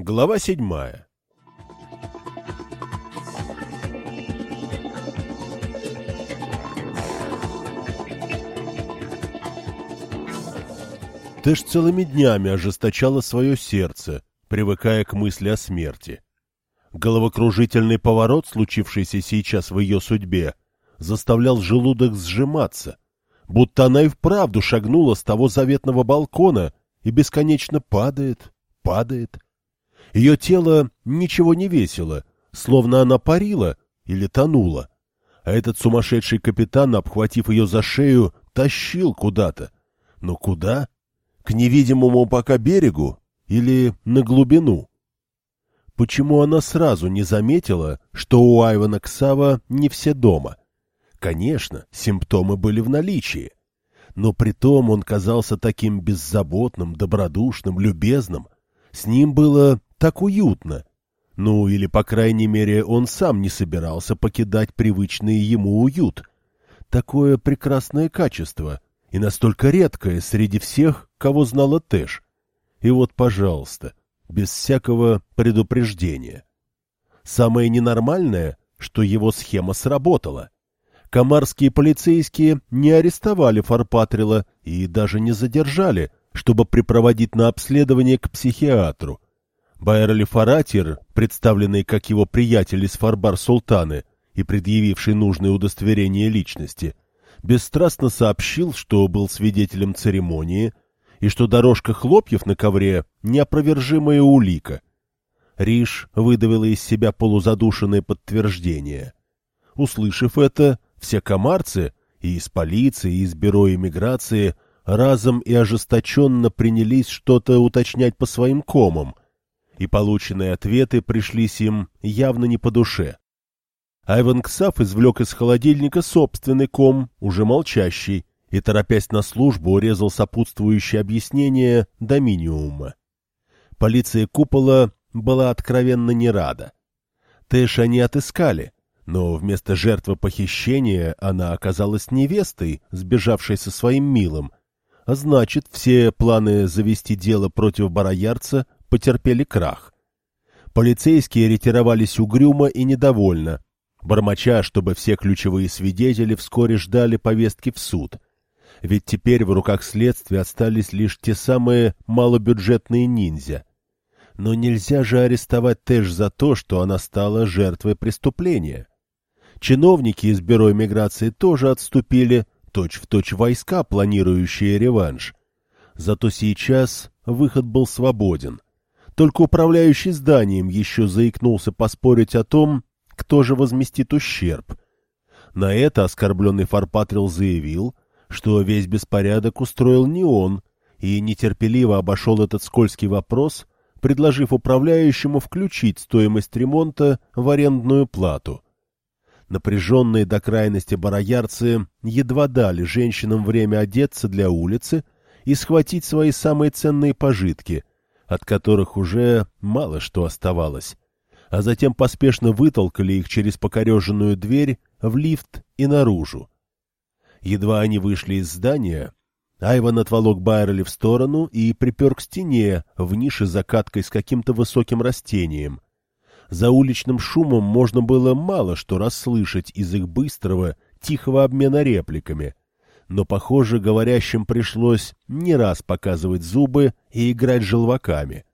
Глава седьмая Тэш целыми днями ожесточала свое сердце, привыкая к мысли о смерти. Головокружительный поворот, случившийся сейчас в ее судьбе, заставлял желудок сжиматься, будто она и вправду шагнула с того заветного балкона и бесконечно падает, падает. Ее тело ничего не весило, словно она парила или тонула. А этот сумасшедший капитан, обхватив ее за шею, тащил куда-то. Но куда? К невидимому пока берегу или на глубину? Почему она сразу не заметила, что у Айвана Ксава не все дома? Конечно, симптомы были в наличии. Но притом он казался таким беззаботным, добродушным, любезным. С ним было так уютно. Ну, или, по крайней мере, он сам не собирался покидать привычный ему уют. Такое прекрасное качество и настолько редкое среди всех, кого знала Тэш. И вот, пожалуйста, без всякого предупреждения. Самое ненормальное, что его схема сработала. Комарские полицейские не арестовали Фарпатрила и даже не задержали, чтобы припроводить на обследование к психиатру. Байерли Фаратир, представленный как его приятель из Фарбар-Султаны и предъявивший нужное удостоверение личности, бесстрастно сообщил, что был свидетелем церемонии и что дорожка хлопьев на ковре — неопровержимая улика. Риш выдавила из себя полузадушенное подтверждение. Услышав это, все комарцы, и из полиции, и из бюро иммиграции, разом и ожесточенно принялись что-то уточнять по своим комам, и полученные ответы пришлись им явно не по душе. Айван Ксав извлек из холодильника собственный ком, уже молчащий, и, торопясь на службу, урезал сопутствующее объяснение до минимума. Полиция купола была откровенно не рада. Тэш они отыскали, но вместо жертвы похищения она оказалась невестой, сбежавшей со своим милым, а значит, все планы завести дело против бароярца потерпели крах. Полицейские ретировались угрюмо и недовольно, бормоча, чтобы все ключевые свидетели вскоре ждали повестки в суд. Ведь теперь в руках следствия остались лишь те самые малобюджетные ниндзя. Но нельзя же арестовать Тэш за то, что она стала жертвой преступления. Чиновники из бюро иммиграции тоже отступили, точь-в-точь точь войска, планирующие реванш. Зато сейчас выход был свободен. Только управляющий зданием еще заикнулся поспорить о том, кто же возместит ущерб. На это оскорбленный Фарпатрил заявил, что весь беспорядок устроил не он, и нетерпеливо обошел этот скользкий вопрос, предложив управляющему включить стоимость ремонта в арендную плату. Напряженные до крайности бароярцы едва дали женщинам время одеться для улицы и схватить свои самые ценные пожитки, от которых уже мало что оставалось, а затем поспешно вытолкали их через покореженную дверь в лифт и наружу. Едва они вышли из здания, Айван отволок Байерли в сторону и припер к стене в нише закаткой с каким-то высоким растением. За уличным шумом можно было мало что расслышать из их быстрого, тихого обмена репликами — но, похоже, говорящим пришлось не раз показывать зубы и играть желваками.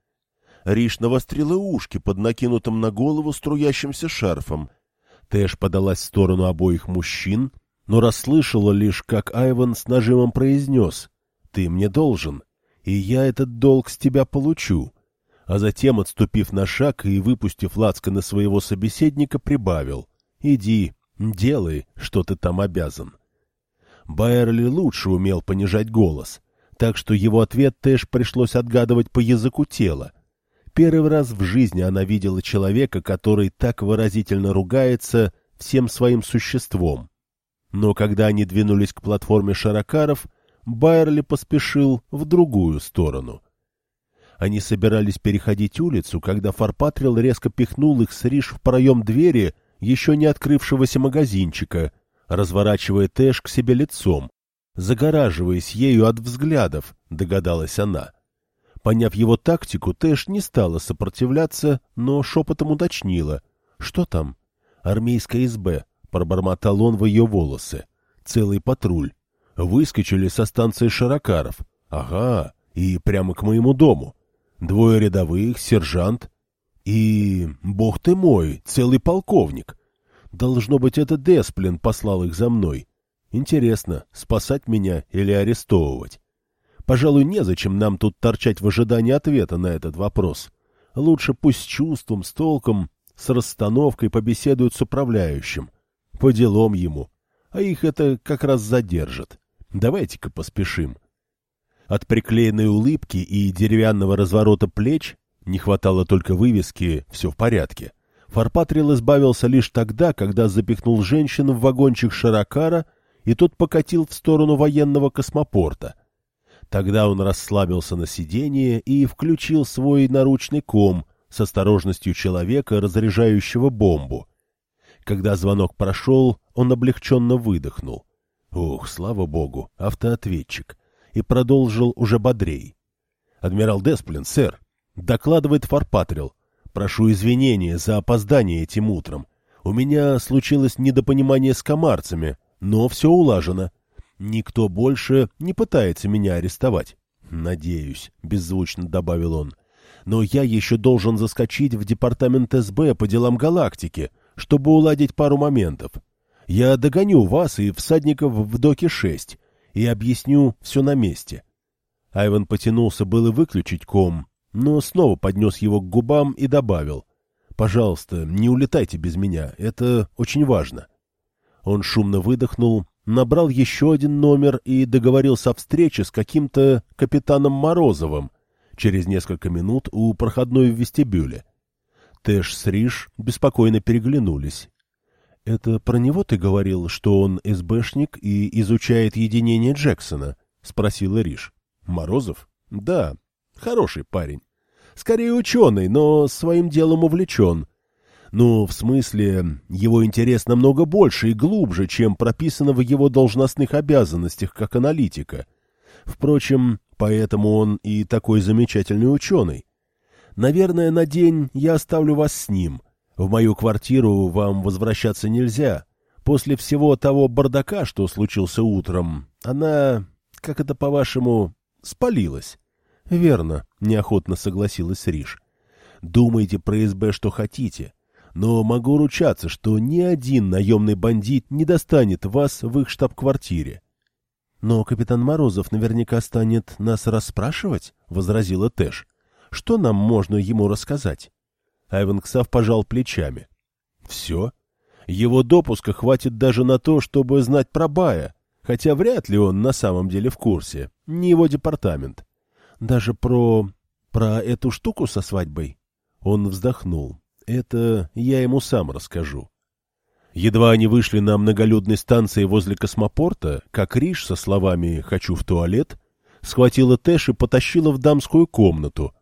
Риш навострила ушки под накинутым на голову струящимся шарфом. Тэш подалась в сторону обоих мужчин, но расслышала лишь, как Айван с нажимом произнес «Ты мне должен, и я этот долг с тебя получу». А затем, отступив на шаг и выпустив лацко на своего собеседника, прибавил «Иди, делай, что ты там обязан». Байерли лучше умел понижать голос, так что его ответ Тэш пришлось отгадывать по языку тела. Первый раз в жизни она видела человека, который так выразительно ругается всем своим существом. Но когда они двинулись к платформе шаракаров, Байерли поспешил в другую сторону. Они собирались переходить улицу, когда Фарпатрил резко пихнул их с Риш в проем двери еще не открывшегося магазинчика — разворачивая Тэш к себе лицом, загораживаясь ею от взглядов, догадалась она. Поняв его тактику, Тэш не стала сопротивляться, но шепотом уточнила. «Что там?» «Армейская СБ», — пробормотал он в ее волосы. «Целый патруль. Выскочили со станции Шаракаров. Ага, и прямо к моему дому. Двое рядовых, сержант. И, бог ты мой, целый полковник. Должно быть, это Десплин послал их за мной. Интересно, спасать меня или арестовывать? Пожалуй, незачем нам тут торчать в ожидании ответа на этот вопрос. Лучше пусть с чувством, с толком, с расстановкой побеседуют с управляющим. По делам ему. А их это как раз задержит. Давайте-ка поспешим. От приклеенной улыбки и деревянного разворота плеч не хватало только вывески «Все в порядке». Фарпатрил избавился лишь тогда, когда запихнул женщину в вагончик Шаракара, и тот покатил в сторону военного космопорта. Тогда он расслабился на сиденье и включил свой наручный ком с осторожностью человека, разряжающего бомбу. Когда звонок прошел, он облегченно выдохнул. Ух, слава богу, автоответчик. И продолжил уже бодрей. Адмирал Десплин, сэр, докладывает Фарпатрил. Прошу извинения за опоздание этим утром. У меня случилось недопонимание с комарцами, но все улажено. Никто больше не пытается меня арестовать. Надеюсь, беззвучно добавил он. Но я еще должен заскочить в департамент СБ по делам галактики, чтобы уладить пару моментов. Я догоню вас и всадников в доке 6 и объясню все на месте. Айван потянулся было выключить ком, но снова поднес его к губам и добавил. «Пожалуйста, не улетайте без меня, это очень важно». Он шумно выдохнул, набрал еще один номер и договорился о встрече с каким-то капитаном Морозовым через несколько минут у проходной в вестибюле. Тэш с Риш беспокойно переглянулись. «Это про него ты говорил, что он СБшник и изучает единение Джексона?» — спросила Риш. «Морозов?» «Да, хороший парень. Скорее ученый, но своим делом увлечен. Ну, в смысле, его интерес намного больше и глубже, чем прописано в его должностных обязанностях как аналитика. Впрочем, поэтому он и такой замечательный ученый. Наверное, на день я оставлю вас с ним, в мою квартиру вам возвращаться нельзя. После всего того бардака, что случился утром, она, как это по-вашему, спалилась. — Верно, — неохотно согласилась Риш. — Думайте про СБ, что хотите, но могу ручаться, что ни один наемный бандит не достанет вас в их штаб-квартире. — Но капитан Морозов наверняка станет нас расспрашивать, — возразила Тэш. — Что нам можно ему рассказать? Айвен Ксав пожал плечами. «Все? Его допуска хватит даже на то, чтобы знать про Бая, хотя вряд ли он на самом деле в курсе, не его департамент. Даже про... про эту штуку со свадьбой?» Он вздохнул. «Это я ему сам расскажу». Едва они вышли на многолюдной станции возле космопорта, как Риш со словами «хочу в туалет» схватила Тэш и потащила в дамскую комнату,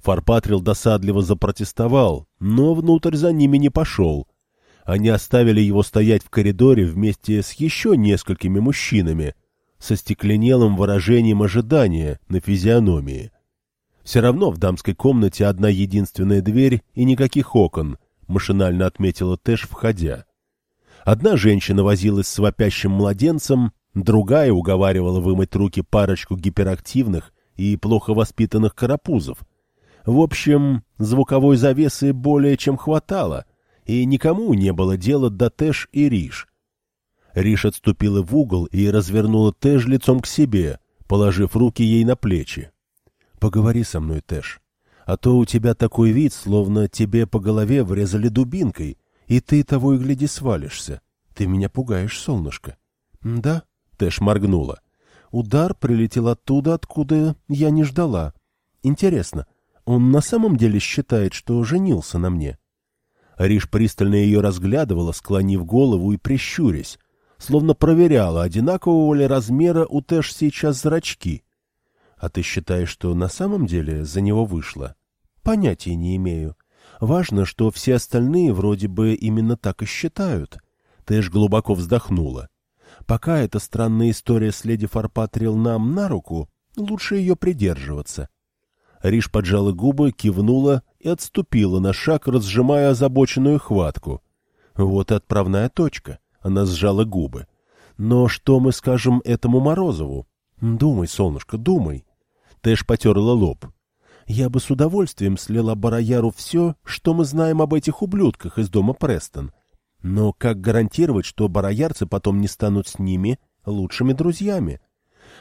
Фарпатрил досадливо запротестовал, но внутрь за ними не пошел. Они оставили его стоять в коридоре вместе с еще несколькими мужчинами, со стекленелым выражением ожидания на физиономии. Все равно в дамской комнате одна единственная дверь и никаких окон, машинально отметила Тэш, входя. Одна женщина возилась с вопящим младенцем, другая уговаривала вымыть руки парочку гиперактивных и плохо воспитанных карапузов — в общем, звуковой завесы более чем хватало, и никому не было дела до Тэш и Риш. Риш отступила в угол и развернула Тэш лицом к себе, положив руки ей на плечи. — Поговори со мной, Тэш, а то у тебя такой вид, словно тебе по голове врезали дубинкой, и ты того и гляди свалишься. Ты меня пугаешь, солнышко. — Да, — Тэш моргнула. Удар прилетел оттуда, откуда я не ждала. Интересно, — он на самом деле считает, что женился на мне. Риш пристально ее разглядывала, склонив голову и прищурясь, словно проверяла, одинакового ли размера у Тэш сейчас зрачки. А ты считаешь, что на самом деле за него вышло? Понятия не имею. Важно, что все остальные вроде бы именно так и считают. Тэш глубоко вздохнула. Пока эта странная история с леди Фарпатрил нам на руку, лучше ее придерживаться. Риш поджала губы, кивнула и отступила на шаг, разжимая озабоченную хватку. Вот и отправная точка. Она сжала губы. Но что мы скажем этому Морозову? Думай, солнышко, думай. Тэш потерла лоб. Я бы с удовольствием слила Барояру все, что мы знаем об этих ублюдках из дома Престон. Но как гарантировать, что бароярцы потом не станут с ними лучшими друзьями?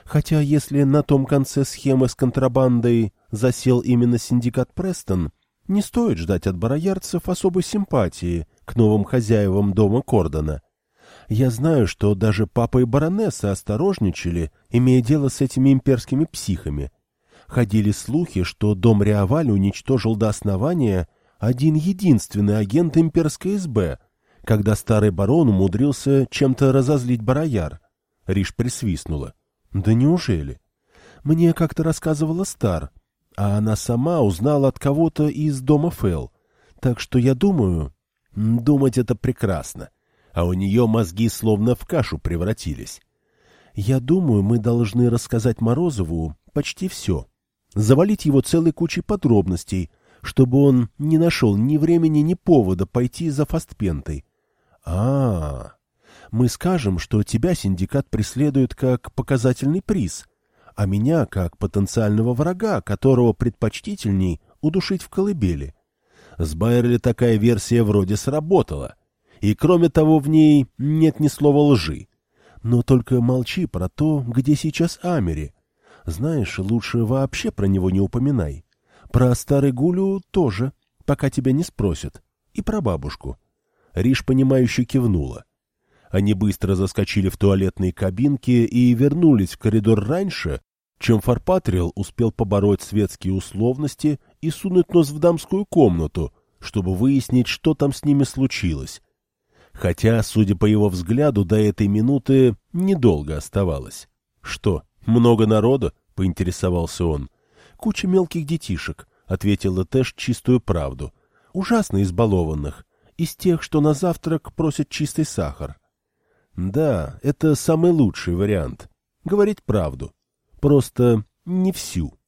Хотя если на том конце схемы с контрабандой засел именно синдикат Престон, не стоит ждать от бароярцев особой симпатии к новым хозяевам дома Кордона. Я знаю, что даже папа и баронесса осторожничали, имея дело с этими имперскими психами. Ходили слухи, что дом Реаваль уничтожил до основания один единственный агент имперской СБ, когда старый барон умудрился чем-то разозлить барояр. Риш присвистнула. Да неужели? Мне как-то рассказывала Стар, а она сама узнала от кого-то из дома Фэл. Так что я думаю... Думать это прекрасно. А у нее мозги словно в кашу превратились. Я думаю, мы должны рассказать Морозову почти все. Завалить его целой кучей подробностей, чтобы он не нашел ни времени, ни повода пойти за фастпентой. А, -а, а Мы скажем, что тебя синдикат преследует как показательный приз, а меня как потенциального врага, которого предпочтительней удушить в колыбели. С Байерли такая версия вроде сработала. И кроме того, в ней нет ни слова лжи. Но только молчи про то, где сейчас Амери. Знаешь, лучше вообще про него не упоминай. Про старый Гулю тоже, пока тебя не спросят. И про бабушку. Риш, понимающе кивнула. Они быстро заскочили в туалетные кабинки и вернулись в коридор раньше, чем Фарпатриал успел побороть светские условности и сунуть нос в дамскую комнату, чтобы выяснить, что там с ними случилось. Хотя, судя по его взгляду, до этой минуты недолго оставалось. — Что, много народа? — поинтересовался он. — Куча мелких детишек, — ответила Тэш чистую правду. — Ужасно избалованных. Из тех, что на завтрак просят чистый сахар. — Да, это самый лучший вариант. Говорить правду. Просто не всю.